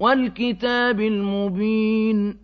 والكتاب المبين